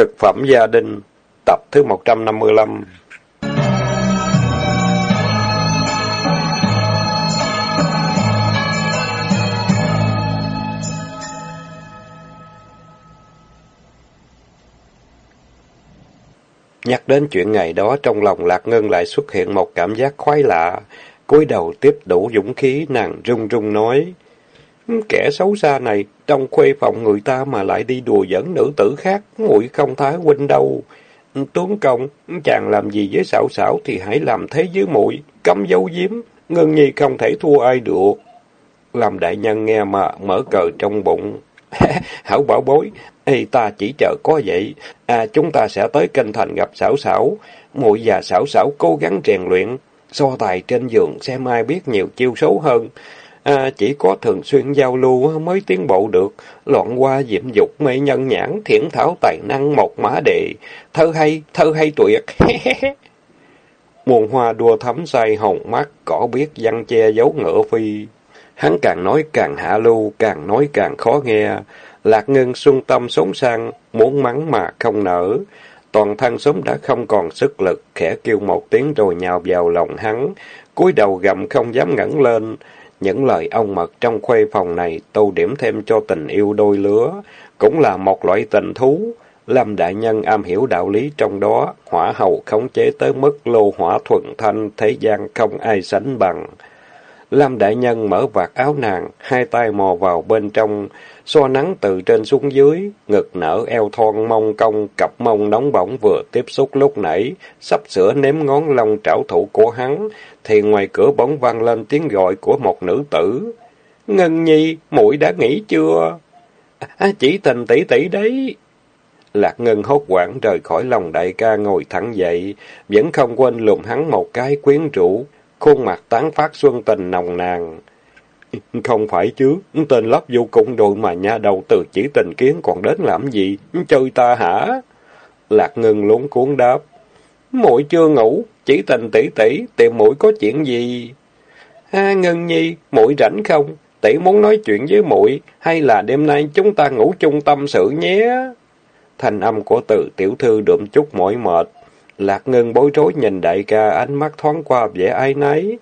Cực phẩm gia đình, tập thứ 155 Nhắc đến chuyện ngày đó trong lòng Lạc Ngân lại xuất hiện một cảm giác khoái lạ. cúi đầu tiếp đủ dũng khí nàng run run nói. Kẻ xấu xa này, trong khuê phòng người ta mà lại đi đùa dẫn nữ tử khác, muội không thái huynh đâu. Tướng công, chàng làm gì với xảo xảo thì hãy làm thế với muội cấm dấu giếm, ngân nhi không thể thua ai được. Làm đại nhân nghe mà mở cờ trong bụng. Hảo bảo bối, Ê, ta chỉ chờ có vậy. À, chúng ta sẽ tới kinh thành gặp xảo xảo. Muội và xảo xảo cố gắng rèn luyện, so tài trên giường xem ai biết nhiều chiêu xấu hơn. À, chỉ có thường xuyên giao lưu mới tiến bộ được. Loạn qua diễm dục mê nhân nhãn, thiển thảo tài năng một mã đề. Thơ hay, thơ hay tuyệt. Muôn hoa đua thắm say hồng mắt, cỏ biết văn che giấu ngựa phi. Hắn càng nói càng hạ lưu, càng nói càng khó nghe. Lạc Ngân xuân tâm sống sang, muốn mắng mà không nở. Toàn thân sớm đã không còn sức lực, khẽ kêu một tiếng rồi nhào vào lòng hắn, cúi đầu gầm không dám ngẩng lên. Những lời ông mật trong khuê phòng này tô điểm thêm cho tình yêu đôi lứa, cũng là một loại tình thú. Lâm đại nhân am hiểu đạo lý trong đó, hỏa hầu khống chế tới mức lô hỏa thuận thanh, thế gian không ai sánh bằng. Lâm đại nhân mở vạt áo nàng, hai tay mò vào bên trong, xoa nắng từ trên xuống dưới, ngực nở eo thon mông cong, cặp mông nóng bỏng vừa tiếp xúc lúc nãy, sắp sửa nếm ngón lông trảo thủ của hắn, thì ngoài cửa bỗng vang lên tiếng gọi của một nữ tử. Ngân nhi, muội đã nghỉ chưa? À, chỉ tình tỷ tỷ đấy. Lạc Ngân hốt quảng rời khỏi lòng đại ca ngồi thẳng dậy, vẫn không quên lùm hắn một cái quyến rũ, khuôn mặt tán phát xuân tình nồng nàn. Không phải chứ, tên lấp vô cùng đội mà nha đầu từ chỉ tình kiến còn đến làm gì, chơi ta hả? Lạc Ngân luống cuốn đáp muội chưa ngủ, chỉ tình tỷ tỷ tìm muội có chuyện gì? Ha Ngân Nhi, muội rảnh không? Tỷ muốn nói chuyện với muội hay là đêm nay chúng ta ngủ chung tâm sự nhé? Thanh âm của từ tiểu thư đượm chút mỏi mệt. Lạc Ngân bối rối nhìn đại ca ánh mắt thoáng qua vẻ ai nấy.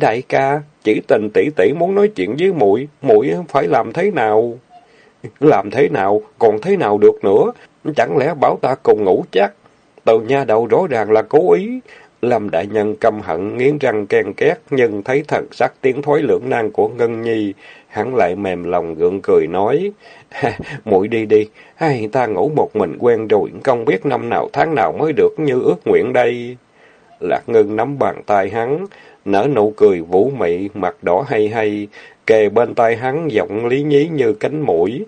Đại ca, chỉ tình tỷ tỷ muốn nói chuyện với muội, muội phải làm thế nào? Làm thế nào? Còn thế nào được nữa? Chẳng lẽ bảo ta cùng ngủ chắc? Từ nha đầu rõ ràng là cố ý. Lâm đại nhân căm hận, nghiến răng ken két, nhưng thấy thần sắc tiếng thối lưỡng nan của Ngân Nhi, hắn lại mềm lòng gượng cười nói, muội đi đi, hay ta ngủ một mình quen rồi, không biết năm nào tháng nào mới được như ước nguyện đây. Lạc Ngân nắm bàn tay hắn, nở nụ cười vũ mị, mặt đỏ hay hay, kề bên tay hắn giọng lý nhí như cánh mũi.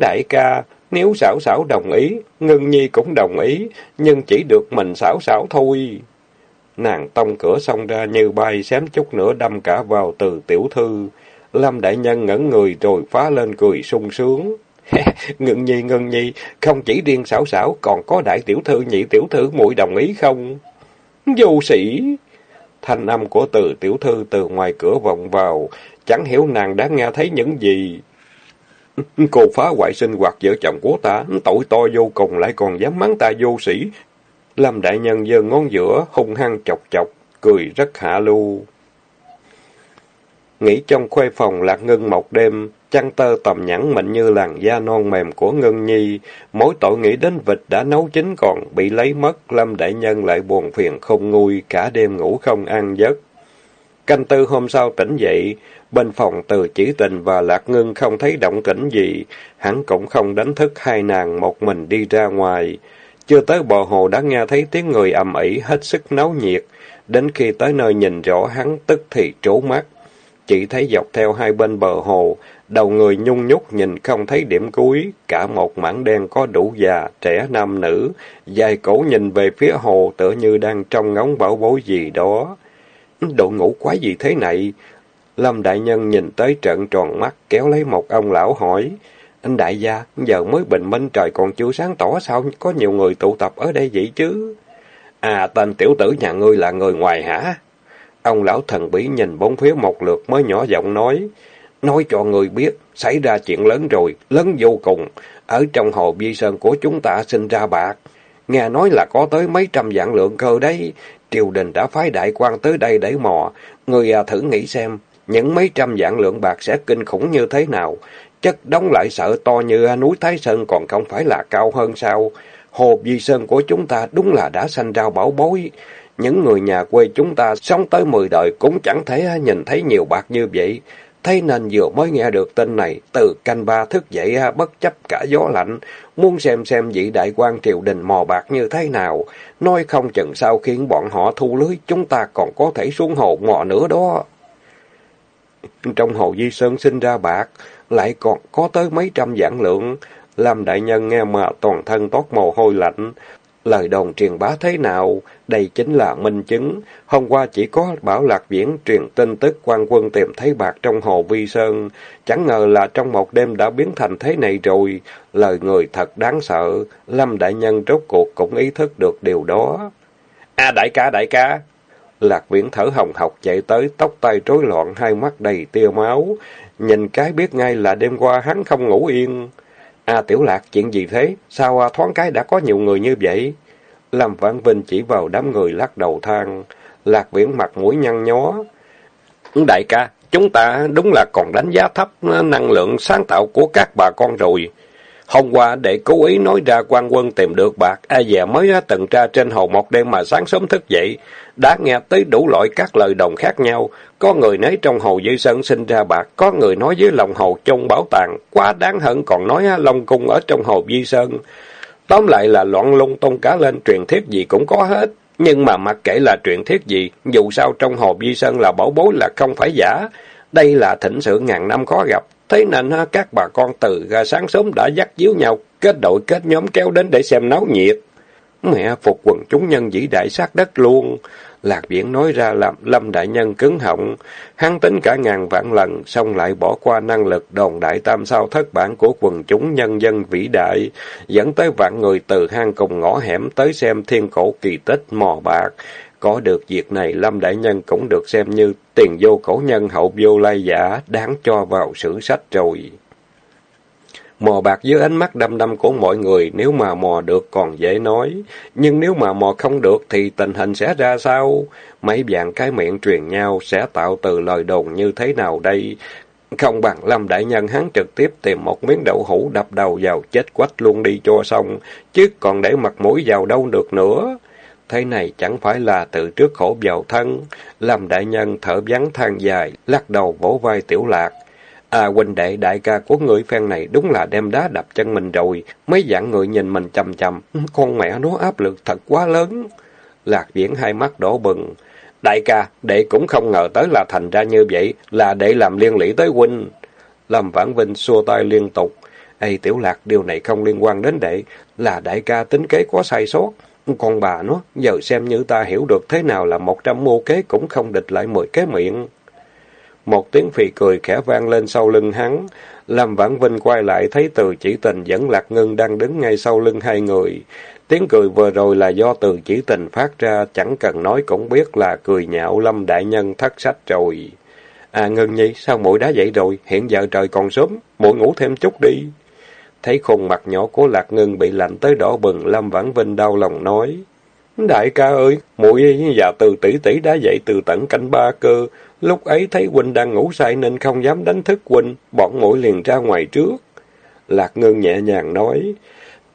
Đại ca, nếu xảo xảo đồng ý, Ngân Nhi cũng đồng ý, nhưng chỉ được mình xảo xảo thôi. Nàng tông cửa xong ra như bay, xém chút nữa đâm cả vào từ tiểu thư. Lâm đại nhân ngẩn người rồi phá lên cười sung sướng. ngân nhi, ngân nhi, không chỉ riêng xảo xảo, còn có đại tiểu thư, nhị tiểu thư muội đồng ý không? Vô sĩ! Thanh âm của từ tiểu thư từ ngoài cửa vọng vào, chẳng hiểu nàng đã nghe thấy những gì. Cô phá hoại sinh hoạt vợ chồng của ta, tội to vô cùng lại còn dám mắng ta vô sĩ. Lâm đại nhân giơ ngón giữa, hung hăng chọc chọc, cười rất hạ lưu. Nghĩ trong khuê phòng lạc ngân một đêm, chăn tơ tầm nhẵn mịn như làn da non mềm của Ngân Nhi, mỗi tội nghĩ đến vịt đã nấu chín còn bị lấy mất, Lâm Đại Nhân lại buồn phiền không nguôi, cả đêm ngủ không ăn giấc. Canh tư hôm sau tỉnh dậy, bên phòng từ chỉ tình và Lạc ngưng không thấy động tĩnh gì, hắn cũng không đánh thức hai nàng một mình đi ra ngoài. Chưa tới bờ hồ đã nghe thấy tiếng người ầm ĩ hết sức náo nhiệt, đến khi tới nơi nhìn rõ hắn tức thì trố mắt. Chỉ thấy dọc theo hai bên bờ hồ, đầu người nhung nhúc nhìn không thấy điểm cuối, cả một mảng đen có đủ già, trẻ nam nữ, dài cổ nhìn về phía hồ tựa như đang trong ngóng bảo bối gì đó. Độ ngủ quá gì thế này? Lâm Đại Nhân nhìn tới trận tròn mắt, kéo lấy một ông lão hỏi, anh đại gia, giờ mới bình minh trời còn chưa sáng tỏ sao có nhiều người tụ tập ở đây vậy chứ? À, tên tiểu tử nhà ngươi là người ngoài hả? Ông lão thần bí nhìn bốn phía một lượt mới nhỏ giọng nói, nói cho người biết, xảy ra chuyện lớn rồi, lớn vô cùng. Ở trong hồ Bi sơn của chúng ta sinh ra bạc. Nghe nói là có tới mấy trăm vạn lượng cơ đấy. Triều đình đã phái đại quan tới đây để mò. Người à, thử nghĩ xem, những mấy trăm vạn lượng bạc sẽ kinh khủng như thế nào. Chất đóng lại sợ to như núi Thái Sơn còn không phải là cao hơn sao. Hồ di Sơn của chúng ta đúng là đã sanh ra bảo bối. Những người nhà quê chúng ta sống tới mười đời cũng chẳng thể nhìn thấy nhiều bạc như vậy. Thế nên vừa mới nghe được tin này, từ canh ba thức dậy bất chấp cả gió lạnh, muốn xem xem vị đại quan triều đình mò bạc như thế nào. Nói không chừng sau khiến bọn họ thu lưới, chúng ta còn có thể xuống hồ mò nữa đó. Trong hồ Di Sơn sinh ra bạc, lại còn có tới mấy trăm vạn lượng. Làm đại nhân nghe mà toàn thân toát mồ hôi lạnh, Lời đồn truyền bá thế nào? Đây chính là minh chứng. Hôm qua chỉ có Bảo Lạc Viễn truyền tin tức quan quân tìm thấy bạc trong hồ Vi Sơn. Chẳng ngờ là trong một đêm đã biến thành thế này rồi. Lời người thật đáng sợ. Lâm Đại Nhân rốt cuộc cũng ý thức được điều đó. À đại ca, đại ca! Lạc Viễn thở hồng học chạy tới, tóc tay rối loạn, hai mắt đầy tia máu. Nhìn cái biết ngay là đêm qua hắn không ngủ yên. À Tiểu Lạc, chuyện gì thế? Sao à, thoáng cái đã có nhiều người như vậy? Lâm Vãn Vinh chỉ vào đám người lắc đầu thang. Lạc Viễn mặt mũi nhăn nhó. Đại ca, chúng ta đúng là còn đánh giá thấp năng lượng sáng tạo của các bà con rồi. Hôm qua để cố ý nói ra quan quân tìm được bạc, ai dè mới từng tra trên hồ một đêm mà sáng sớm thức dậy, đã nghe tới đủ loại các lời đồng khác nhau. Có người nói trong hồ dưới sơn sinh ra bạc, có người nói dưới lòng hồ trong bảo tàng, quá đáng hận còn nói Long Cung ở trong hồ di sơn. Tóm lại là loạn lung tung cá lên truyền thuyết gì cũng có hết. Nhưng mà mặc kệ là truyền thuyết gì, dù sao trong hồ di sơn là bảo bối là không phải giả. Đây là thỉnh sự ngàn năm khó gặp, Thế nên các bà con từ ra sáng sớm đã dắt díu nhau, kết đội kết nhóm kéo đến để xem náo nhiệt. Mẹ phục quần chúng nhân dĩ đại sát đất luôn. Lạc Viễn nói ra làm Lâm Đại Nhân cứng họng. Hắn tính cả ngàn vạn lần, xong lại bỏ qua năng lực đòn đại tam sao thất bản của quần chúng nhân dân vĩ đại, dẫn tới vạn người từ hang cùng ngõ hẻm tới xem thiên cổ kỳ tích mò bạc. Có được việc này, Lâm Đại Nhân cũng được xem như tiền vô cổ nhân hậu vô lai giả, đáng cho vào sử sách rồi. Mò bạc dưới ánh mắt đăm đăm của mọi người, nếu mà mò được còn dễ nói. Nhưng nếu mà mò không được thì tình hình sẽ ra sao? Mấy dạng cái miệng truyền nhau sẽ tạo từ lời đồn như thế nào đây? Không bằng Lâm Đại Nhân hắn trực tiếp tìm một miếng đậu hũ đập đầu vào chết quách luôn đi cho xong, chứ còn để mặt mũi vào đâu được nữa. Thế này chẳng phải là tự trước khổ vào thân. làm đại nhân thở vắng than dài, lắc đầu vỗ vai tiểu lạc. À huynh đệ đại ca của người phen này đúng là đem đá đập chân mình rồi. Mấy dạng người nhìn mình chầm chầm. Con mẹ nó áp lực thật quá lớn. Lạc viễn hai mắt đổ bừng. Đại ca, đệ cũng không ngờ tới là thành ra như vậy, là đệ làm liên lỉ tới huynh. Lâm Vãn Vinh xua tay liên tục. Ê tiểu lạc, điều này không liên quan đến đệ, là đại ca tính kế có sai sót. Con bà nó, giờ xem như ta hiểu được thế nào là một trăm mưu kế cũng không địch lại mười cái miệng. Một tiếng phì cười khẽ vang lên sau lưng hắn. Lâm Vãn Vinh quay lại thấy từ chỉ tình dẫn Lạc Ngân đang đứng ngay sau lưng hai người. Tiếng cười vừa rồi là do từ chỉ tình phát ra, chẳng cần nói cũng biết là cười nhạo Lâm Đại Nhân thất sách rồi. À ngưng Nhi, sao muội đã dậy rồi? Hiện giờ trời còn sớm, muội ngủ thêm chút đi. Thấy khuôn mặt nhỏ của Lạc Ngân bị lạnh tới đỏ bừng, Lâm Vãn Vinh đau lòng nói. Đại ca ơi, muội và từ tỷ tỷ đã dậy từ tận canh ba cơ. Lúc ấy thấy huynh đang ngủ say nên không dám đánh thức huynh, bọn muội liền ra ngoài trước. Lạc Ngân nhẹ nhàng nói.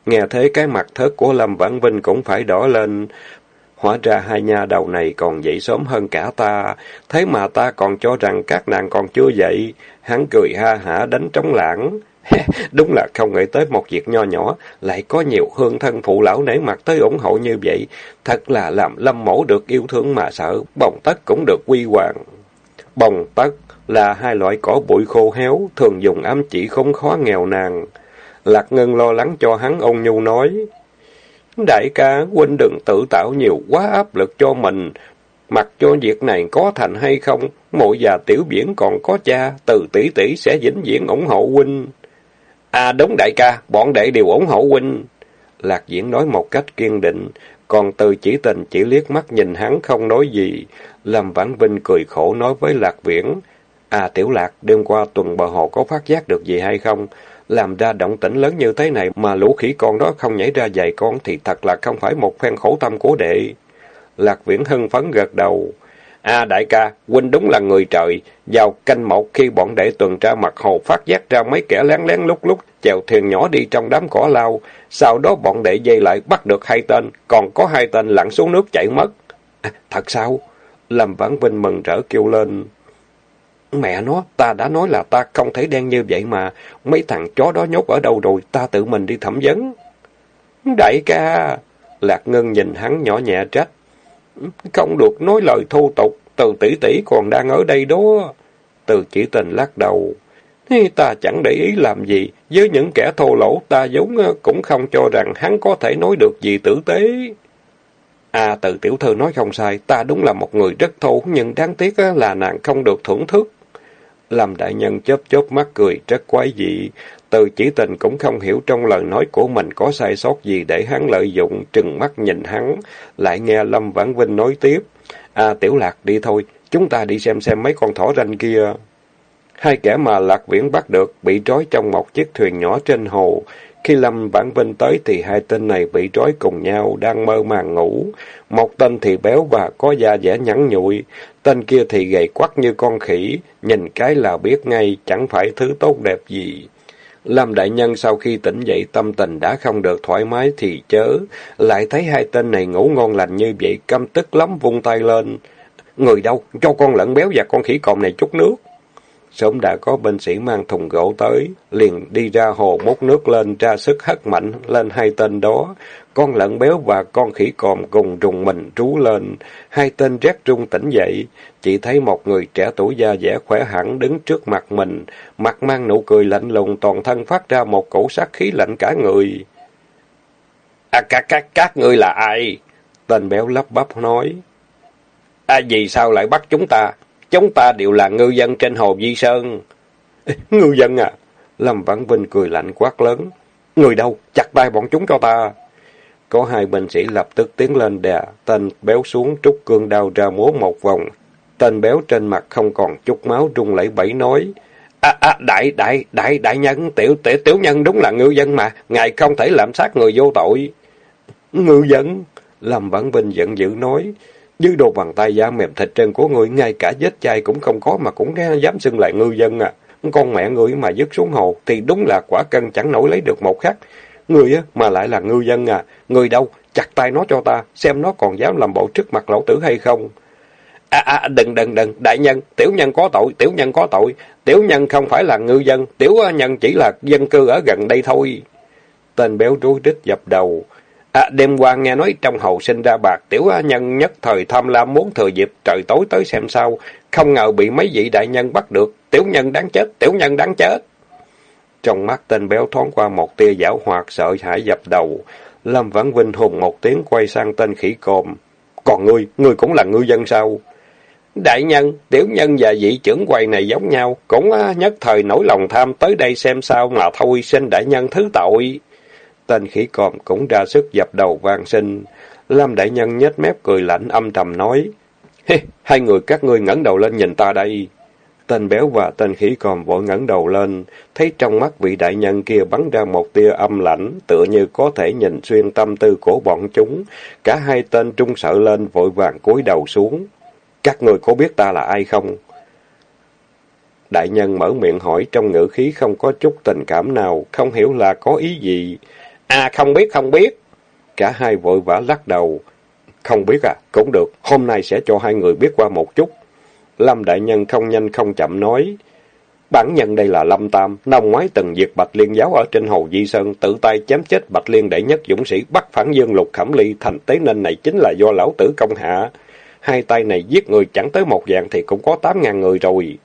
Nghe thấy cái mặt thớt của Lâm Vãn Vinh cũng phải đỏ lên. Hóa ra hai nha đầu này còn dậy sớm hơn cả ta. Thế mà ta còn cho rằng các nàng còn chưa dậy. Hắn cười ha hả đánh trống lãng. Đúng là không nghĩ tới một việc nho nhỏ, lại có nhiều hương thân phụ lão nể mặt tới ủng hộ như vậy. Thật là làm lâm mẫu được yêu thương mà sợ, bồng tất cũng được quy hoàng. Bồng tất là hai loại cỏ bụi khô héo, thường dùng ám chỉ không khó nghèo nàn. Lạc Ngân lo lắng cho hắn ông nhu nói. Đại ca, huynh đừng tự tạo nhiều quá áp lực cho mình. Mặc cho việc này có thành hay không, mộ già tiểu biển còn có cha, từ tỷ tỷ sẽ vĩnh viễn ủng hộ huynh. À đúng đại ca, bọn đệ đều ủng hộ huynh. Lạc diễn nói một cách kiên định, còn từ chỉ tình chỉ liếc mắt nhìn hắn không nói gì. Lâm Vãn Vinh cười khổ nói với Lạc Viễn. À Tiểu Lạc, đêm qua tuần bờ hồ có phát giác được gì hay không? Làm ra động tĩnh lớn như thế này mà lũ khỉ con đó không nhảy ra dạy con thì thật là không phải một phen khổ tâm của đệ. Lạc Viễn hưng phấn gật đầu. À đại ca, huynh đúng là người trời. Vào canh một khi bọn đệ tuần tra mặt hồ phát giác ra mấy kẻ lén lén lúc lúc chèo thuyền nhỏ đi trong đám cỏ lao. Sau đó bọn đệ dây lại bắt được hai tên, còn có hai tên lặn xuống nước chảy mất. À, thật sao? Lâm Vãn Vinh mừng rỡ kêu lên. Mẹ nó, ta đã nói là ta không thấy đen như vậy mà. Mấy thằng chó đó nhốt ở đâu rồi, ta tự mình đi thẩm vấn. Đại ca! Lạc Ngân nhìn hắn nhỏ nhẹ trách. Không được nói lời thô tục, từ tỷ tỷ còn đang ở đây đó. Từ chỉ tình lắc đầu. Ta chẳng để ý làm gì, với những kẻ thô lỗ ta giống ờ, cũng không cho rằng hắn có thể nói được gì tử tế. À, từ tiểu thư nói không sai, ta đúng là một người rất thô, nhưng đáng tiếc ờ, là nàng không được thưởng thức. Làm đại nhân chớp chớp mắt cười, rất quái dị. Từ chỉ tình cũng không hiểu trong lời nói của mình có sai sót gì để hắn lợi dụng, trừng mắt nhìn hắn. Lại nghe Lâm Vãn Vinh nói tiếp. À, tiểu lạc đi thôi, chúng ta đi xem xem mấy con thỏ ranh kia. Hai kẻ mà lạc viễn bắt được bị trói trong một chiếc thuyền nhỏ trên hồ. Khi Lâm Vãn Vinh tới thì hai tên này bị trói cùng nhau, đang mơ màng ngủ. Một tên thì béo và có da dẻ nhẵn nhụi, tên kia thì gầy quắc như con khỉ, nhìn cái là biết ngay, chẳng phải thứ tốt đẹp gì. Lâm Đại Nhân sau khi tỉnh dậy tâm tình đã không được thoải mái thì chớ, lại thấy hai tên này ngủ ngon lành như vậy, căm tức lắm vung tay lên. Người đâu, cho con lợn béo và con khỉ còm này chút nước. Sớm đã có binh sĩ mang thùng gỗ tới, liền đi ra hồ múc nước lên, ra sức hất mạnh lên hai tên đó. Con lợn béo và con khỉ còm cùng rùng mình trú lên. Hai tên rét rung tỉnh dậy, chỉ thấy một người trẻ tuổi da dẻ khỏe hẳn đứng trước mặt mình, mặt mang nụ cười lạnh lùng, toàn thân phát ra một cổ sát khí lạnh cả người. À, các, các, các ngươi là ai? Tên béo lắp bắp nói. À, vì sao lại bắt chúng ta? Chúng ta đều là ngư dân trên hồ Di Sơn. ngư dân à? Lâm Vãn Vinh cười lạnh quát lớn. Người đâu? Chặt tay bọn chúng cho ta. Có hai binh sĩ lập tức tiến lên đè, tên béo xuống trúc cương đao ra múa một vòng. Tên béo trên mặt không còn chút máu rung lẫy bẫy nói. À, à, đại, đại, đại, đại nhân, tiểu, tiểu, tiểu nhân đúng là ngư dân mà, ngài không thể làm sát người vô tội. Ngư dân? Lâm Vãn Vinh giận dữ nói. Như đồ bằng tay da mềm thịt trên của người, ngay cả vết chai cũng không có mà cũng dám xưng lại ngư dân à. Con mẹ người mà dứt xuống hồ thì đúng là quả cân chẳng nổi lấy được một khắc. Người á, mà lại là ngư dân à. Người đâu? Chặt tay nó cho ta, xem nó còn dám làm bộ trước mặt lão tử hay không. À, à, đừng, đừng, đừng, đại nhân, tiểu nhân có tội, tiểu nhân có tội. Tiểu nhân không phải là ngư dân, tiểu nhân chỉ là dân cư ở gần đây thôi. Tên béo rối rít dập đầu. À, đêm qua nghe nói trong hầu sinh ra bạc, tiểu nhân nhất thời tham lam muốn thừa dịp trời tối tới xem sao, không ngờ bị mấy vị đại nhân bắt được, tiểu nhân đáng chết, tiểu nhân đáng chết. Trong mắt tên béo thoáng qua một tia giảo hoạt sợ hãi dập đầu, Lâm Vãn Vinh hùng một tiếng quay sang tên khỉ cồm. Còn ngươi, ngươi cũng là ngư dân sao? Đại nhân, tiểu nhân và vị trưởng quầy này giống nhau, cũng nhất thời nổi lòng tham tới đây xem sao mà thôi xin đại nhân thứ tội. Tên khỉ còm cũng ra sức dập đầu vang sinh. Lam đại nhân nhếch mép cười lạnh âm trầm nói. Hê, hai người các ngươi ngẩng đầu lên nhìn ta đây. Tên béo và tên khỉ còm vội ngẩng đầu lên, thấy trong mắt vị đại nhân kia bắn ra một tia âm lãnh, tựa như có thể nhìn xuyên tâm tư của bọn chúng. Cả hai tên trung sợ lên, vội vàng cúi đầu xuống. Các người có biết ta là ai không? Đại nhân mở miệng hỏi trong ngữ khí không có chút tình cảm nào, không hiểu là có ý gì. À không biết, không biết. Cả hai vội vã lắc đầu. Không biết à, cũng được, hôm nay sẽ cho hai người biết qua một chút. Lâm Đại Nhân không nhanh không chậm nói. Bản nhân đây là Lâm Tam, năm ngoái từng diệt Bạch Liên giáo ở trên Hồ Di Sơn, tự tay chém chết Bạch Liên đệ nhất dũng sĩ bắt phản dương lục khẩm ly, thành tế nên này chính là do lão tử công hạ. Hai tay này giết người chẳng tới một dạng thì cũng có tám ngàn người rồi.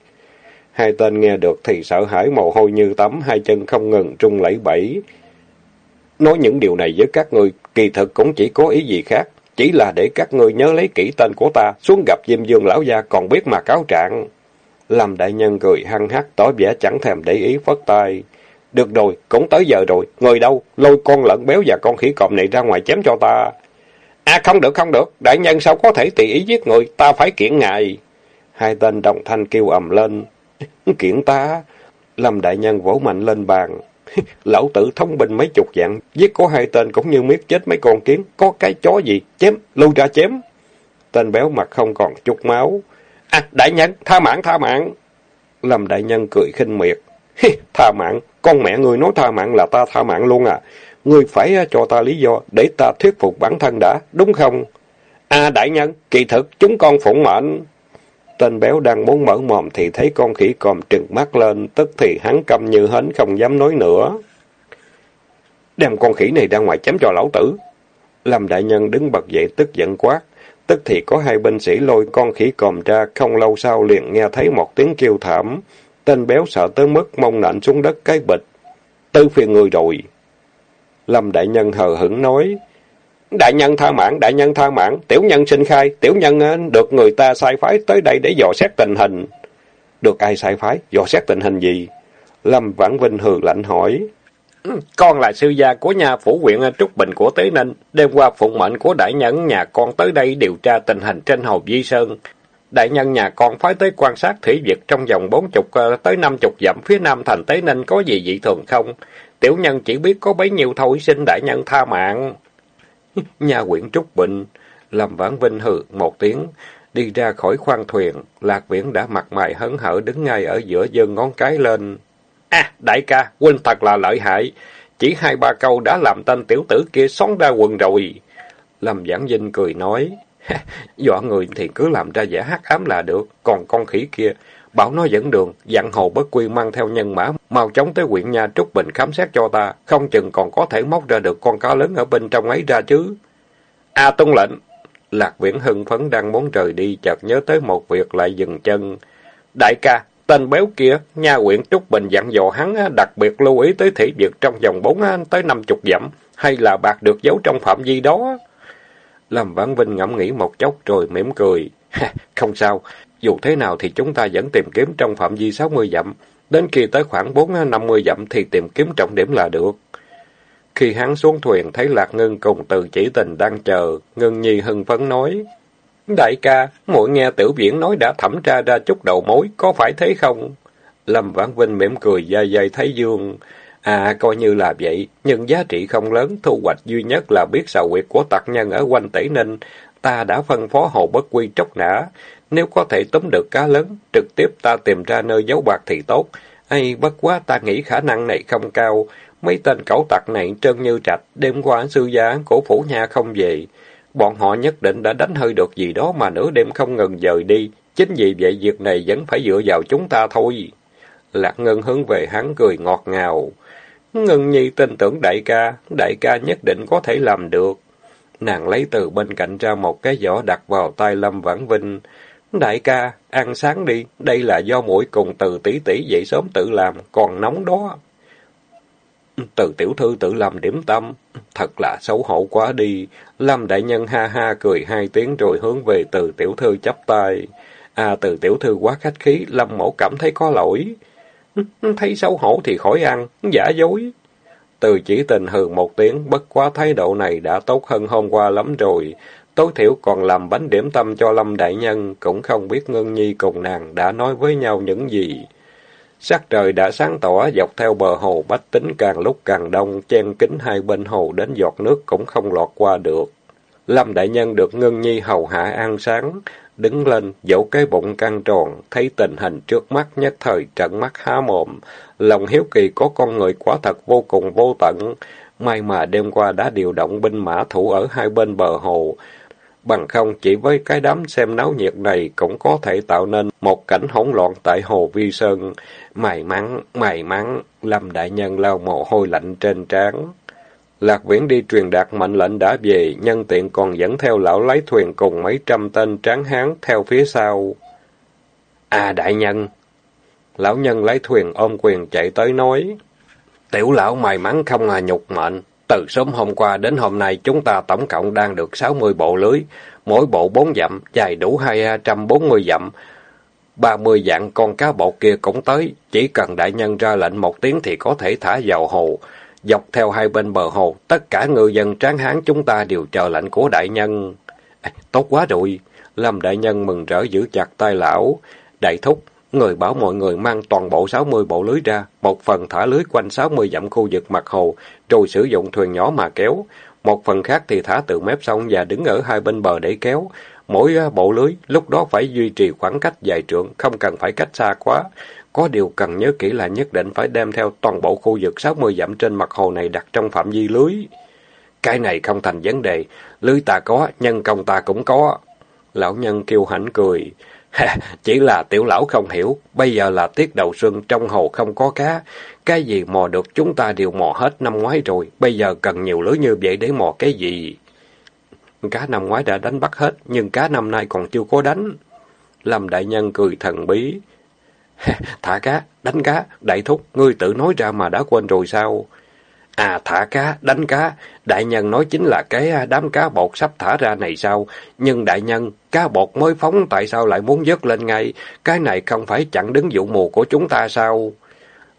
Hai tên nghe được thì sợ hãi mồ hôi như tắm, hai chân không ngừng trung lẫy bẫy. Nói những điều này với các ngươi, kỳ thực cũng chỉ có ý gì khác. Chỉ là để các ngươi nhớ lấy kỹ tên của ta, xuống gặp Diêm Dương lão gia còn biết mà cáo trạng. làm đại nhân cười hăng hắc, tỏ vẻ chẳng thèm để ý phất tay. Được rồi, cũng tới giờ rồi, người đâu, lôi con lợn béo và con khỉ cọm này ra ngoài chém cho ta. À không được, không được, đại nhân sao có thể tùy ý giết người, ta phải kiện ngài. Hai tên đồng thanh kêu ầm lên. Kiện ta... Lâm đại nhân vỗ mạnh lên bàn. Lão tử thông bình mấy chục dạng, giết có hai tên cũng như miết chết mấy con kiến, có cái chó gì, chém, lùi ra chém. Tên béo mặt không còn chút máu. À, đại nhân, tha mạng, tha mạng. Lâm đại nhân cười khinh miệt. tha mạng, con mẹ người nói tha mạng là ta tha mạng luôn à. Người phải à, cho ta lý do để ta thuyết phục bản thân đã, đúng không? À đại nhân, kỳ thực chúng con phụng mệnh. Tên béo đang muốn mở mồm thì thấy con khỉ còm trừng mắt lên, tức thì hắn câm như hến không dám nói nữa. Đem con khỉ này ra ngoài chém cho lão tử. Lâm đại nhân đứng bật dậy tức giận quát. Tức thì có hai binh sĩ lôi con khỉ còm ra, không lâu sau liền nghe thấy một tiếng kêu thảm. Tên béo sợ tới mức mông nện xuống đất cái bịch. Tư phiền người rồi. Lâm đại nhân hờ hững nói. Đại nhân tha mạng, đại nhân tha mạng, tiểu nhân xin khai, tiểu nhân ờ, được người ta sai phái tới đây để dò xét tình hình. Được ai sai phái, dò xét tình hình gì? Lâm Vãn Vinh hừ lạnh hỏi. Con là sư gia của nhà phủ huyện ờ, Trúc Bình của Tế Ninh, đêm qua phụng mệnh của đại nhân nhà con tới đây điều tra tình hình trên hồ Di Sơn. Đại nhân nhà con phái tới quan sát thủy vực trong vòng bốn chục ờ, tới năm chục dặm phía nam thành Tế Ninh có gì dị thường không? Tiểu nhân chỉ biết có bấy nhiêu thôi xin đại nhân tha mạng. Nhà quyển Trúc Bình, Lâm Vãn Vinh hừ một tiếng, đi ra khỏi khoang thuyền, Lạc Viễn đã mặt mày hấn hở đứng ngay ở giữa giơ ngón cái lên. À, đại ca, huynh thật là lợi hại, chỉ hai ba câu đã làm tên tiểu tử kia xón ra quần rồi. Lâm Vãn Vinh cười nói, dọa người thì cứ làm ra vẻ hắc ám là được, còn con khỉ kia, bảo nó dẫn đường, dặn hồ bất quy mang theo nhân mã, mau chóng tới huyện nhà Trúc Bình khám xét cho ta, không chừng còn có thể móc ra được con cá lớn ở bên trong ấy ra chứ. A à, tuân lệnh! Lạc Viễn hưng phấn đang muốn rời đi, chợt nhớ tới một việc lại dừng chân. Đại ca, tên béo kia, nha huyện Trúc Bình dặn dò hắn đặc biệt lưu ý tới thị việc trong vòng bốn tới năm chục dặm, hay là bạc được giấu trong phạm vi đó. Lâm Vãn Vinh ngẫm nghĩ một chốc rồi mỉm cười. không sao, dù thế nào thì chúng ta vẫn tìm kiếm trong phạm vi 60 dặm. Đến khi tới khoảng 4-50 dặm thì tìm kiếm trọng điểm là được. Khi hắn xuống thuyền thấy Lạc Ngân cùng từ chỉ tình đang chờ, Ngân Nhi hưng phấn nói. Đại ca, mỗi nghe tiểu viễn nói đã thẩm tra ra chút đầu mối, có phải thế không? Lâm Vãn Vinh mỉm cười dai dai thấy dương. À, coi như là vậy, nhưng giá trị không lớn, thu hoạch duy nhất là biết xào quyệt của tặc nhân ở quanh tỷ ninh. Ta đã phân phó hồ bất quy tróc nã, nếu có thể tóm được cá lớn, trực tiếp ta tìm ra nơi giấu bạc thì tốt. Hay bất quá ta nghĩ khả năng này không cao. Mấy tên cẩu tặc này trơn như trạch, đêm qua sư gia cổ phủ nhà không về. Bọn họ nhất định đã đánh hơi được gì đó mà nửa đêm không ngừng dời đi. Chính vì vậy việc này vẫn phải dựa vào chúng ta thôi. Lạc Ngân hướng về hắn cười ngọt ngào. Ngân Nhi tin tưởng đại ca, đại ca nhất định có thể làm được. Nàng lấy từ bên cạnh ra một cái giỏ đặt vào tay Lâm Vãn Vinh. Đại ca, ăn sáng đi, đây là do mũi cùng từ tỷ tỷ dậy sớm tự làm, còn nóng đó. Từ tiểu thư tự làm điểm tâm, thật là xấu hổ quá đi. Lâm đại nhân ha ha cười hai tiếng rồi hướng về từ tiểu thư chắp tay. À từ tiểu thư quá khách khí, Lâm mẫu cảm thấy có lỗi. Thấy xấu hổ thì khỏi ăn, giả dối. Từ chỉ tình hừ một tiếng, bất quá thái độ này đã tốt hơn hôm qua lắm rồi. Tối thiểu còn làm bánh điểm tâm cho Lâm Đại Nhân, cũng không biết Ngân Nhi cùng nàng đã nói với nhau những gì. Sắc trời đã sáng tỏ dọc theo bờ hồ bách tính càng lúc càng đông, chen kính hai bên hồ đến giọt nước cũng không lọt qua được. Lâm Đại Nhân được Ngân Nhi hầu hạ an sáng, đứng lên, dỗ cái bụng căng tròn, thấy tình hình trước mắt nhất thời trận mắt há mồm. Lòng hiếu kỳ có con người quả thật vô cùng vô tận. May mà đêm qua đã điều động binh mã thủ ở hai bên bờ hồ, Bằng không chỉ với cái đám xem náo nhiệt này cũng có thể tạo nên một cảnh hỗn loạn tại Hồ Vi Sơn. May mắn, may mắn, Lâm Đại Nhân lau mồ hôi lạnh trên trán. Lạc Viễn đi truyền đạt mệnh lệnh đã về, nhân tiện còn dẫn theo lão lái thuyền cùng mấy trăm tên tráng hán theo phía sau. À đại nhân! Lão nhân lấy thuyền ôm quyền chạy tới nói. Tiểu lão may mắn không à nhục mệnh, từ sớm hôm qua đến hôm nay chúng ta tổng cộng đang được 60 bộ lưới, mỗi bộ 4 dặm, dài đủ 240 à dặm. 30 dạng con cá bột kia cũng tới, chỉ cần đại nhân ra lệnh một tiếng thì có thể thả vào hồ. Dọc theo hai bên bờ hồ, tất cả ngư dân tráng hán chúng ta đều chờ lệnh của đại nhân. À, tốt quá rồi, Lâm đại nhân mừng rỡ giữ chặt tay lão. Đại thúc, Người bảo mọi người mang toàn bộ 60 bộ lưới ra, một phần thả lưới quanh 60 dặm khu vực mặt hồ, rồi sử dụng thuyền nhỏ mà kéo. Một phần khác thì thả từ mép sông và đứng ở hai bên bờ để kéo. Mỗi à, bộ lưới lúc đó phải duy trì khoảng cách dài trượng, không cần phải cách xa quá. Có điều cần nhớ kỹ là nhất định phải đem theo toàn bộ khu vực 60 dặm trên mặt hồ này đặt trong phạm vi lưới. Cái này không thành vấn đề, lưới ta có, nhân công ta cũng có. Lão nhân kêu hãnh cười. Chỉ là tiểu lão không hiểu, bây giờ là tiết đầu xuân trong hồ không có cá. Cái gì mò được chúng ta đều mò hết năm ngoái rồi, bây giờ cần nhiều lưới như vậy để mò cái gì? Cá năm ngoái đã đánh bắt hết, nhưng cá năm nay còn chưa có đánh. Lâm đại nhân cười thần bí. Thả cá, đánh cá, đại thúc, ngươi tự nói ra mà đã quên rồi sao? À thả cá, đánh cá, đại nhân nói chính là cái à, đám cá bột sắp thả ra này sao? Nhưng đại nhân, cá bột mới phóng tại sao lại muốn dứt lên ngay? Cái này không phải chặn đứng vụ mùa của chúng ta sao?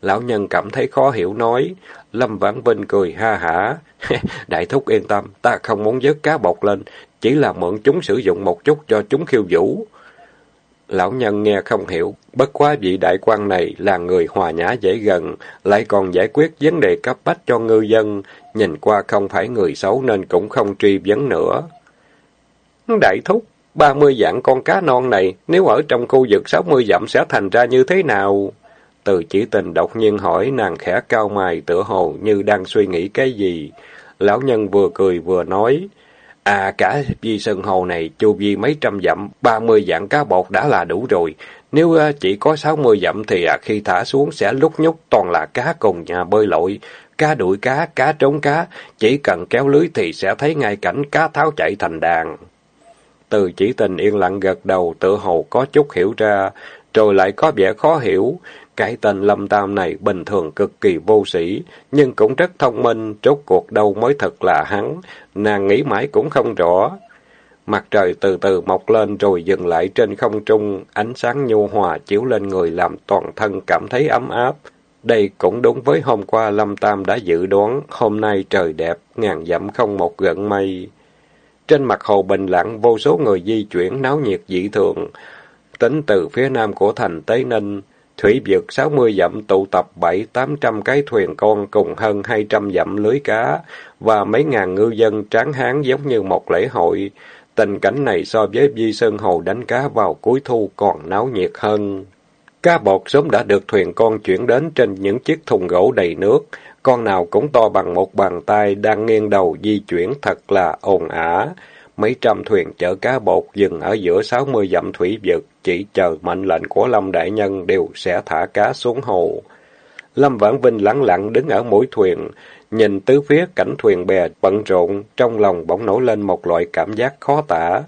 Lão nhân cảm thấy khó hiểu nói. Lâm Vãn Vinh cười ha hả. đại thúc yên tâm, ta không muốn dứt cá bột lên, chỉ là mượn chúng sử dụng một chút cho chúng khiêu vũ. Lão nhân nghe không hiểu, bất quá vị đại quan này là người hòa nhã dễ gần, lại còn giải quyết vấn đề cấp bách cho ngư dân, nhìn qua không phải người xấu nên cũng không truy vấn nữa. Đại thúc, ba mươi dạng con cá non này, nếu ở trong khu vực sáu mươi dặm sẽ thành ra như thế nào? Từ chỉ tình đột nhiên hỏi nàng khẽ cao mày tựa hồ như đang suy nghĩ cái gì. Lão nhân vừa cười vừa nói, À cả di sơn hồ này chu vi mấy trăm dặm, ba mươi dạng cá bột đã là đủ rồi. Nếu à, chỉ có sáu mươi dặm thì à, khi thả xuống sẽ lúc nhúc toàn là cá cùng nhà bơi lội. Cá đuổi cá, cá trốn cá, chỉ cần kéo lưới thì sẽ thấy ngay cảnh cá tháo chạy thành đàn. Từ chỉ tình yên lặng gật đầu tự hồ có chút hiểu ra, rồi lại có vẻ khó hiểu. Cái tên Lâm Tam này bình thường cực kỳ vô sĩ, nhưng cũng rất thông minh, rốt cuộc đâu mới thật là hắn, nàng nghĩ mãi cũng không rõ. Mặt trời từ từ mọc lên rồi dừng lại trên không trung, ánh sáng nhu hòa chiếu lên người làm toàn thân cảm thấy ấm áp. Đây cũng đúng với hôm qua Lâm Tam đã dự đoán, hôm nay trời đẹp, ngàn dặm không một gợn mây. Trên mặt hồ bình lặng, vô số người di chuyển náo nhiệt dị thường. Tính từ phía nam của thành Tế Ninh, Thủy vực sáu mươi dặm tụ tập bảy tám trăm cái thuyền con cùng hơn hai trăm dặm lưới cá và mấy ngàn ngư dân tráng hán giống như một lễ hội. Tình cảnh này so với Di Sơn Hồ đánh cá vào cuối thu còn náo nhiệt hơn. Cá bột sớm đã được thuyền con chuyển đến trên những chiếc thùng gỗ đầy nước. Con nào cũng to bằng một bàn tay đang nghiêng đầu di chuyển thật là ồn ả. Mấy trăm thuyền chở cá bột dừng ở giữa sáu mươi dặm thủy vực, chỉ chờ mệnh lệnh của Lâm Đại Nhân đều sẽ thả cá xuống hồ. Lâm Vãn Vinh lặng lặng đứng ở mũi thuyền, nhìn tứ phía cảnh thuyền bè bận rộn, trong lòng bỗng nổi lên một loại cảm giác khó tả.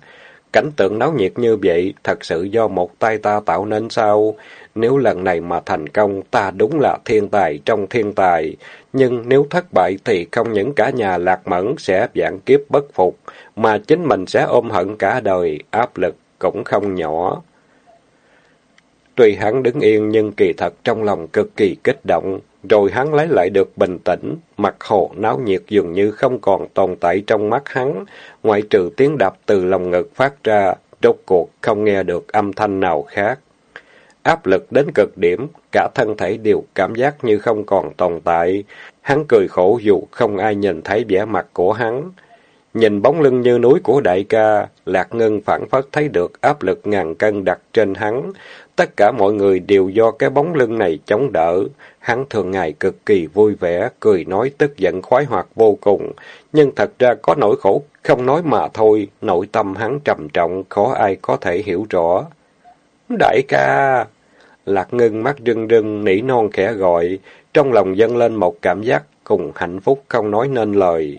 Cảnh tượng náo nhiệt như vậy, thật sự do một tay ta tạo nên sao? Nếu lần này mà thành công, ta đúng là thiên tài trong thiên tài. Nhưng nếu thất bại thì không những cả nhà lạc mẫn sẽ vạn kiếp bất phục, mà chính mình sẽ ôm hận cả đời, áp lực cũng không nhỏ. Tuy hắn đứng yên nhưng kỳ thật trong lòng cực kỳ kích động, rồi hắn lấy lại được bình tĩnh, mặt hồ náo nhiệt dường như không còn tồn tại trong mắt hắn, ngoại trừ tiếng đập từ lòng ngực phát ra, rốt cuộc không nghe được âm thanh nào khác. Áp lực đến cực điểm, cả thân thể đều cảm giác như không còn tồn tại. Hắn cười khổ dù không ai nhìn thấy vẻ mặt của hắn. Nhìn bóng lưng như núi của đại ca, Lạc Ngân phản phất thấy được áp lực ngàn cân đặt trên hắn. Tất cả mọi người đều do cái bóng lưng này chống đỡ. Hắn thường ngày cực kỳ vui vẻ, cười nói tức giận khoái hoạt vô cùng. Nhưng thật ra có nỗi khổ, không nói mà thôi, nội tâm hắn trầm trọng, khó ai có thể hiểu rõ. Đại ca! Lạc ngưng mắt rưng rưng, nỉ non khẽ gọi, trong lòng dâng lên một cảm giác cùng hạnh phúc không nói nên lời.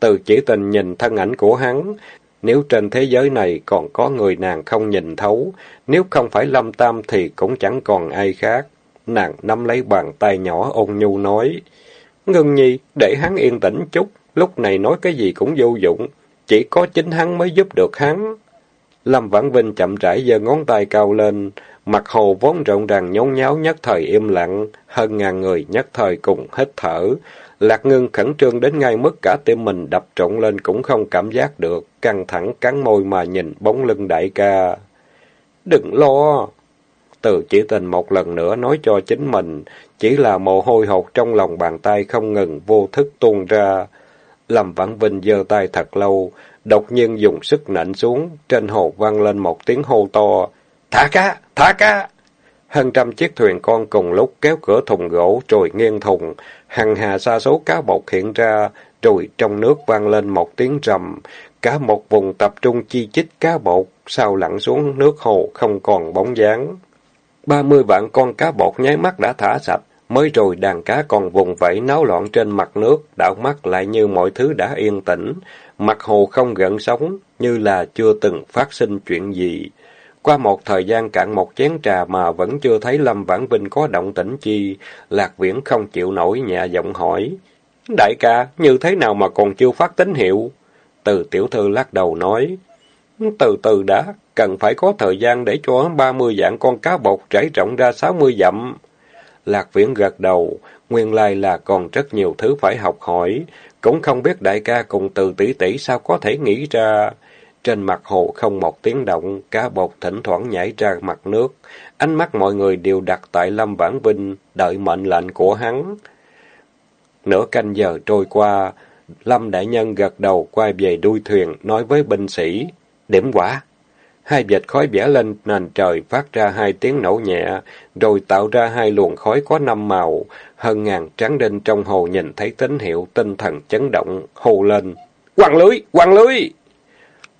Từ chỉ tình nhìn thân ảnh của hắn, nếu trên thế giới này còn có người nàng không nhìn thấu, nếu không phải Lâm Tam thì cũng chẳng còn ai khác. Nàng nắm lấy bàn tay nhỏ ôn nhu nói, ngưng nhi, để hắn yên tĩnh chút, lúc này nói cái gì cũng vô dụng, chỉ có chính hắn mới giúp được hắn. Lâm Vãn Vinh chậm rãi giơ ngón tay cao lên, mặt hồ vốn rộng ràng nhốn nháo nhất thời im lặng, hơn ngàn người nhất thời cùng hít thở. Lạc ngưng khẩn trương đến ngay mức cả tim mình đập trộn lên cũng không cảm giác được, căng thẳng cắn môi mà nhìn bóng lưng đại ca. Đừng lo! Từ chỉ tình một lần nữa nói cho chính mình, chỉ là mồ hôi hột trong lòng bàn tay không ngừng vô thức tuôn ra. Lâm Vãn Vinh giơ tay thật lâu, đột nhiên dùng sức nện xuống, trên hồ vang lên một tiếng hô to. Thả cá! Thả cá! Hơn trăm chiếc thuyền con cùng lúc kéo cửa thùng gỗ rồi nghiêng thùng, hàng hà xa số cá bột hiện ra, rồi trong nước vang lên một tiếng rầm, cả một vùng tập trung chi chích cá bột, sao lặn xuống nước hồ không còn bóng dáng. Ba mươi vạn con cá bột nháy mắt đã thả sạch, mới rồi đàn cá còn vùng vẫy náo loạn trên mặt nước, đảo mắt lại như mọi thứ đã yên tĩnh, mặt hồ không gợn sóng, như là chưa từng phát sinh chuyện gì. Qua một thời gian cạn một chén trà mà vẫn chưa thấy Lâm Vãn Vinh có động tĩnh chi, Lạc Viễn không chịu nổi nhẹ giọng hỏi. Đại ca, như thế nào mà còn chưa phát tín hiệu? Từ tiểu thư lắc đầu nói. Từ từ đã, cần phải có thời gian để cho ba mươi dạng con cá bột trải rộng ra sáu mươi dặm. Lạc Viễn gật đầu, nguyên lai là còn rất nhiều thứ phải học hỏi, cũng không biết đại ca cùng từ tỷ tỷ sao có thể nghĩ ra. Trên mặt hồ không một tiếng động, cá bột thỉnh thoảng nhảy ra mặt nước. Ánh mắt mọi người đều đặt tại Lâm Vãn Vinh, đợi mệnh lệnh của hắn. Nửa canh giờ trôi qua, Lâm Đại Nhân gật đầu quay về đuôi thuyền, nói với binh sĩ, điểm quả. Hai vệt khói vẽ lên nền trời phát ra hai tiếng nổ nhẹ, rồi tạo ra hai luồng khói có năm màu. Hơn ngàn trắng đinh trong hồ nhìn thấy tín hiệu tinh thần chấn động, hô lên. Quăng lưới! Quăng lưới!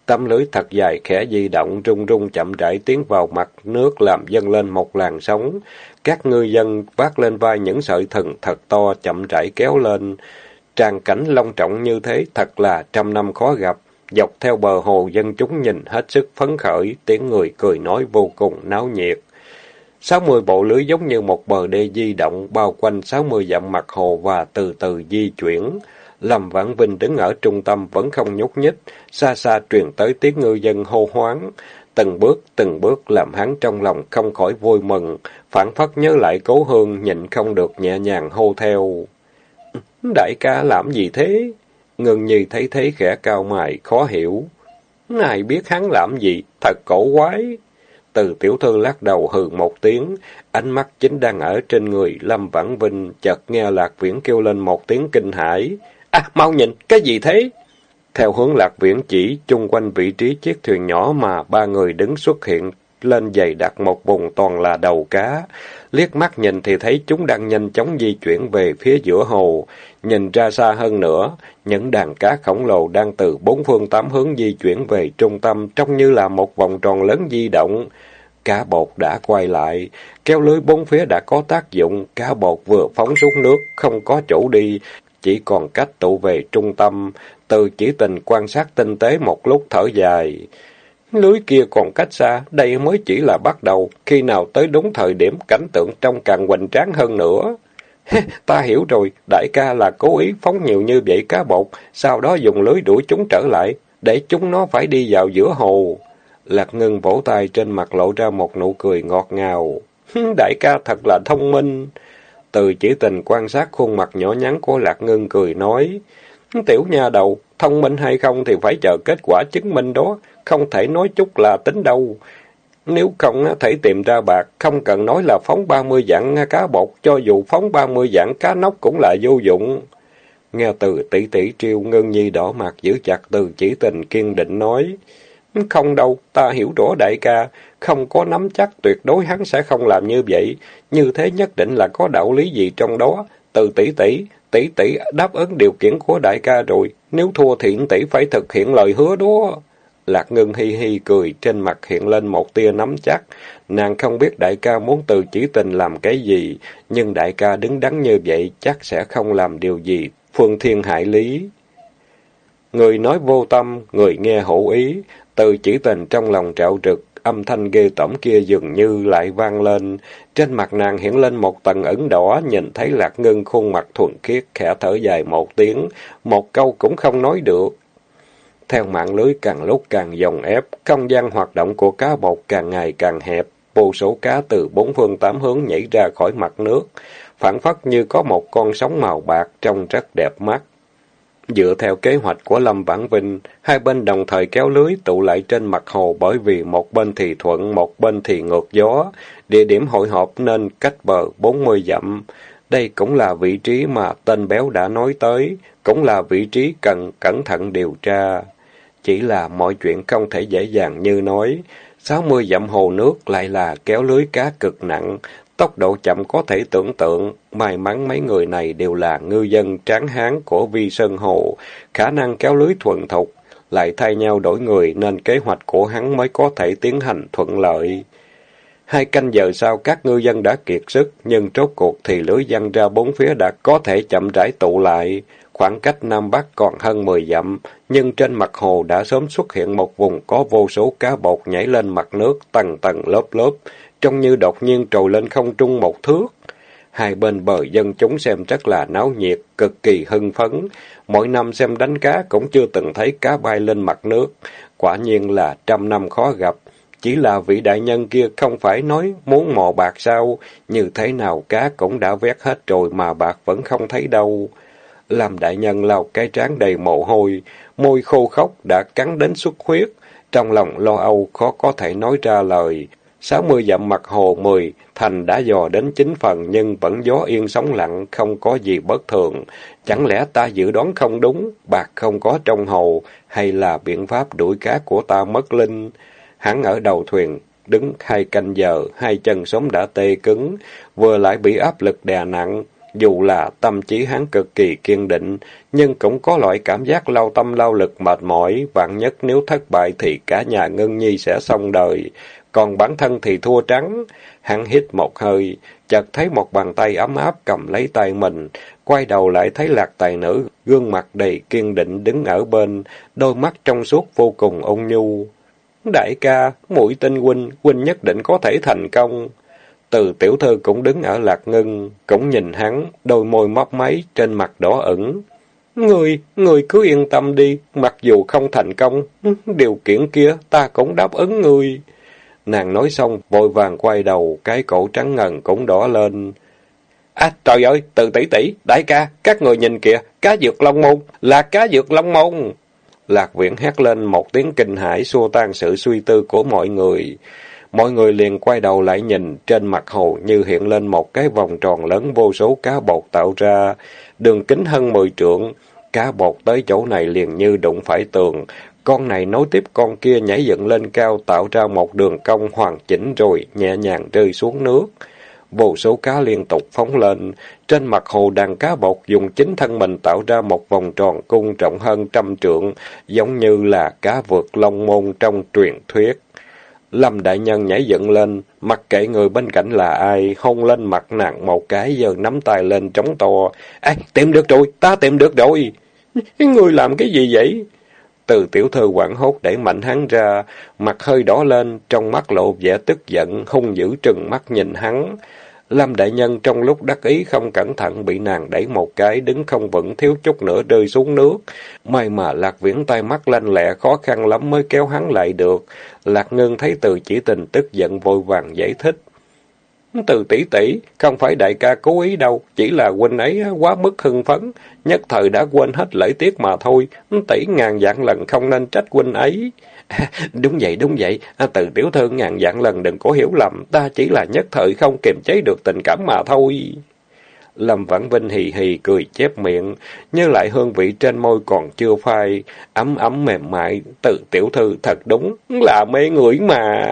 Tấm lưới thật dài khẽ di động rung rung chậm rãi tiến vào mặt nước làm dâng lên một làn sóng. Các ngư dân vác lên vai những sợi thừng thật to chậm rãi kéo lên. tràng cảnh long trọng như thế thật là trăm năm khó gặp. Dọc theo bờ hồ dân chúng nhìn hết sức phấn khởi, tiếng người cười nói vô cùng náo nhiệt. sáu mươi bộ lưới giống như một bờ đê di động bao quanh sáu mươi dặm mặt hồ và từ từ di chuyển. Lâm Vãn Vinh đứng ở trung tâm vẫn không nhúc nhích, xa xa truyền tới tiếng ngư dân hô hoáng. Từng bước, từng bước làm hắn trong lòng không khỏi vui mừng, phản phất nhớ lại cố hương, nhịn không được nhẹ nhàng hô theo. Đại ca làm gì thế? Ngân Nhi thấy thế khẽ cao mày, khó hiểu. ngài biết hắn làm gì, thật cổ quái. Từ tiểu thư lắc đầu hừ một tiếng, ánh mắt chính đang ở trên người Lâm Vãn Vinh, chợt nghe Lạc Viễn kêu lên một tiếng kinh hãi. À, mau nhìn, cái gì thế? Theo hướng lạc viễn chỉ, chung quanh vị trí chiếc thuyền nhỏ mà ba người đứng xuất hiện, lên dày đặt một vùng toàn là đầu cá. Liếc mắt nhìn thì thấy chúng đang nhanh chóng di chuyển về phía giữa hồ. Nhìn ra xa hơn nữa, những đàn cá khổng lồ đang từ bốn phương tám hướng di chuyển về trung tâm trông như là một vòng tròn lớn di động. Cá bột đã quay lại, kéo lưới bốn phía đã có tác dụng, cá bột vừa phóng xuống nước, không có chỗ đi, chỉ còn cách tụ về trung tâm, từ chỉ tình quan sát tinh tế một lúc thở dài. Lưới kia còn cách xa, đây mới chỉ là bắt đầu, khi nào tới đúng thời điểm cảnh tượng trông càng hoành tráng hơn nữa. Ta hiểu rồi, đại ca là cố ý phóng nhiều như vậy cá bột, sau đó dùng lưới đuổi chúng trở lại, để chúng nó phải đi vào giữa hồ. Lạc ngân vỗ tay trên mặt lộ ra một nụ cười ngọt ngào. Đại ca thật là thông minh. Từ chỉ tình quan sát khuôn mặt nhỏ nhắn của Lạc Ngân cười nói, Tiểu nha đầu, thông minh hay không thì phải chờ kết quả chứng minh đó, không thể nói chút là tính đâu. Nếu không thể tìm ra bạc, không cần nói là phóng ba mươi dạng cá bột, cho dù phóng ba mươi dạng cá nóc cũng là vô dụng. Nghe từ tỷ tỷ triêu ngân nhi đỏ mặt giữ chặt từ chỉ tình kiên định nói, không đâu, ta hiểu rõ đại ca, không có nắm chắc tuyệt đối hắn sẽ không làm như vậy, như thế nhất định là có đạo lý gì trong đó. Từ tỷ tỷ, tỷ tỷ đáp ứng điều kiện của đại ca rồi, nếu thua thì tỷ phải thực hiện lời hứa đó. Lạc Ngân hi hi cười, trên mặt hiện lên một tia nắm chắc. Nàng không biết đại ca muốn từ chỉ tình làm cái gì, nhưng đại ca đứng đắn như vậy chắc sẽ không làm điều gì, phương thiên hại lý. Người nói vô tâm, người nghe hữu ý, từ chỉ tình trong lòng trạo trực, âm thanh ghê tởm kia dường như lại vang lên. Trên mặt nàng hiện lên một tầng ẩn đỏ, nhìn thấy Lạc Ngân khuôn mặt thuần khiết, khẽ thở dài một tiếng, một câu cũng không nói được. Theo mạng lưới càng lúc càng dòng ép, không gian hoạt động của cá bột càng ngày càng hẹp, vô số cá từ bốn phương tám hướng nhảy ra khỏi mặt nước, phản phất như có một con sóng màu bạc trông rất đẹp mắt. Dựa theo kế hoạch của Lâm Vãn Vinh, hai bên đồng thời kéo lưới tụ lại trên mặt hồ bởi vì một bên thì thuận, một bên thì ngược gió. Địa điểm hội họp nên cách bờ 40 dặm. Đây cũng là vị trí mà tên béo đã nói tới, cũng là vị trí cần cẩn thận điều tra. Chỉ là mọi chuyện không thể dễ dàng như nói. 60 dặm hồ nước lại là kéo lưới cá cực nặng, tốc độ chậm có thể tưởng tượng. May mắn mấy người này đều là ngư dân tráng hán của Vi Sơn Hồ, khả năng kéo lưới thuần thục, lại thay nhau đổi người nên kế hoạch của hắn mới có thể tiến hành thuận lợi. Hai canh giờ sau các ngư dân đã kiệt sức, nhưng trốt cuộc thì lưới văng ra bốn phía đã có thể chậm rãi tụ lại. Khoảng cách Nam Bắc còn hơn 10 dặm, nhưng trên mặt hồ đã sớm xuất hiện một vùng có vô số cá bột nhảy lên mặt nước, tầng tầng lớp lớp, trông như đột nhiên trồi lên không trung một thước. Hai bên bờ dân chúng xem rất là náo nhiệt, cực kỳ hưng phấn. Mỗi năm xem đánh cá cũng chưa từng thấy cá bay lên mặt nước. Quả nhiên là trăm năm khó gặp. Chỉ là vị đại nhân kia không phải nói muốn mò bạc sao, như thế nào cá cũng đã vét hết rồi mà bạc vẫn không thấy đâu. Làm đại nhân lau cái trán đầy mồ hôi, môi khô khóc đã cắn đến xuất huyết, trong lòng lo âu khó có thể nói ra lời sáu mươi dặm mặt hồ mười, thành đã dò đến chín phần nhưng vẫn gió yên sóng lặng, không có gì bất thường. Chẳng lẽ ta dự đoán không đúng, bạc không có trong hồ, hay là biện pháp đuổi cá của ta mất linh? Hắn ở đầu thuyền, đứng hai canh giờ, hai chân sống đã tê cứng, vừa lại bị áp lực đè nặng. Dù là tâm trí hắn cực kỳ kiên định, nhưng cũng có loại cảm giác lao tâm lao lực mệt mỏi, vạn nhất nếu thất bại thì cả nhà Ngân Nhi sẽ xong đời, còn bản thân thì thua trắng. Hắn hít một hơi, chợt thấy một bàn tay ấm áp cầm lấy tay mình, quay đầu lại thấy lạc tài nữ, gương mặt đầy kiên định đứng ở bên, đôi mắt trong suốt vô cùng ôn nhu. Đại ca, mũi tinh huynh, huynh nhất định có thể thành công. Từ tiểu thư cũng đứng ở lạc ngưng, cũng nhìn hắn, đôi môi mấp máy, trên mặt đỏ ửng. Người, người cứ yên tâm đi, mặc dù không thành công, điều kiện kia ta cũng đáp ứng người. Nàng nói xong, vội vàng quay đầu, cái cổ trắng ngần cũng đỏ lên. À, trời ơi, từ tỷ tỷ, đại ca, các người nhìn kìa, cá dược long môn, là cá dược long môn. Lạc viễn hét lên một tiếng kinh hãi xua tan sự suy tư của mọi người. Mọi người liền quay đầu lại nhìn, trên mặt hồ như hiện lên một cái vòng tròn lớn vô số cá bột tạo ra, đường kính hơn mười trượng. Cá bột tới chỗ này liền như đụng phải tường, con này nối tiếp con kia nhảy dựng lên cao tạo ra một đường cong hoàn chỉnh rồi nhẹ nhàng rơi xuống nước. Vô số cá liên tục phóng lên, trên mặt hồ đàn cá bột dùng chính thân mình tạo ra một vòng tròn cung trọng hơn trăm trượng, giống như là cá vượt long môn trong truyền thuyết. Lâm đại nhân nhảy dựng lên, mặc kệ người bên cạnh là ai, hôn lên mặt nặng một cái giờ nắm tay lên trống to. Ê, tìm được rồi, ta tìm được rồi. Người làm cái gì vậy? Từ tiểu thư quảng hốt đẩy mạnh hắn ra, mặt hơi đỏ lên, trong mắt lộ vẻ tức giận, hung dữ trừng mắt nhìn hắn. Lâm đại nhân trong lúc đắc ý không cẩn thận bị nàng đẩy một cái, đứng không vững thiếu chút nữa rơi xuống nước. May mà Lạc Viễn tay mắt lanh lẹ khó khăn lắm mới kéo hắn lại được. Lạc Ngân thấy từ chỉ tình tức giận vội vàng giải thích. Từ tỷ tỷ, không phải đại ca cố ý đâu, chỉ là huynh ấy quá mức hưng phấn, nhất thời đã quên hết lễ tiết mà thôi, tỷ ngàn dạng lần không nên trách huynh ấy. À, đúng vậy, đúng vậy, à, từ tiểu thư ngàn dạng lần đừng có hiểu lầm, ta chỉ là nhất thời không kiềm chế được tình cảm mà thôi. Lâm Vãn Vinh hì hì cười chép miệng, như lại hương vị trên môi còn chưa phai, ấm ấm mềm mại, từ tiểu thư thật đúng, là mấy người mà.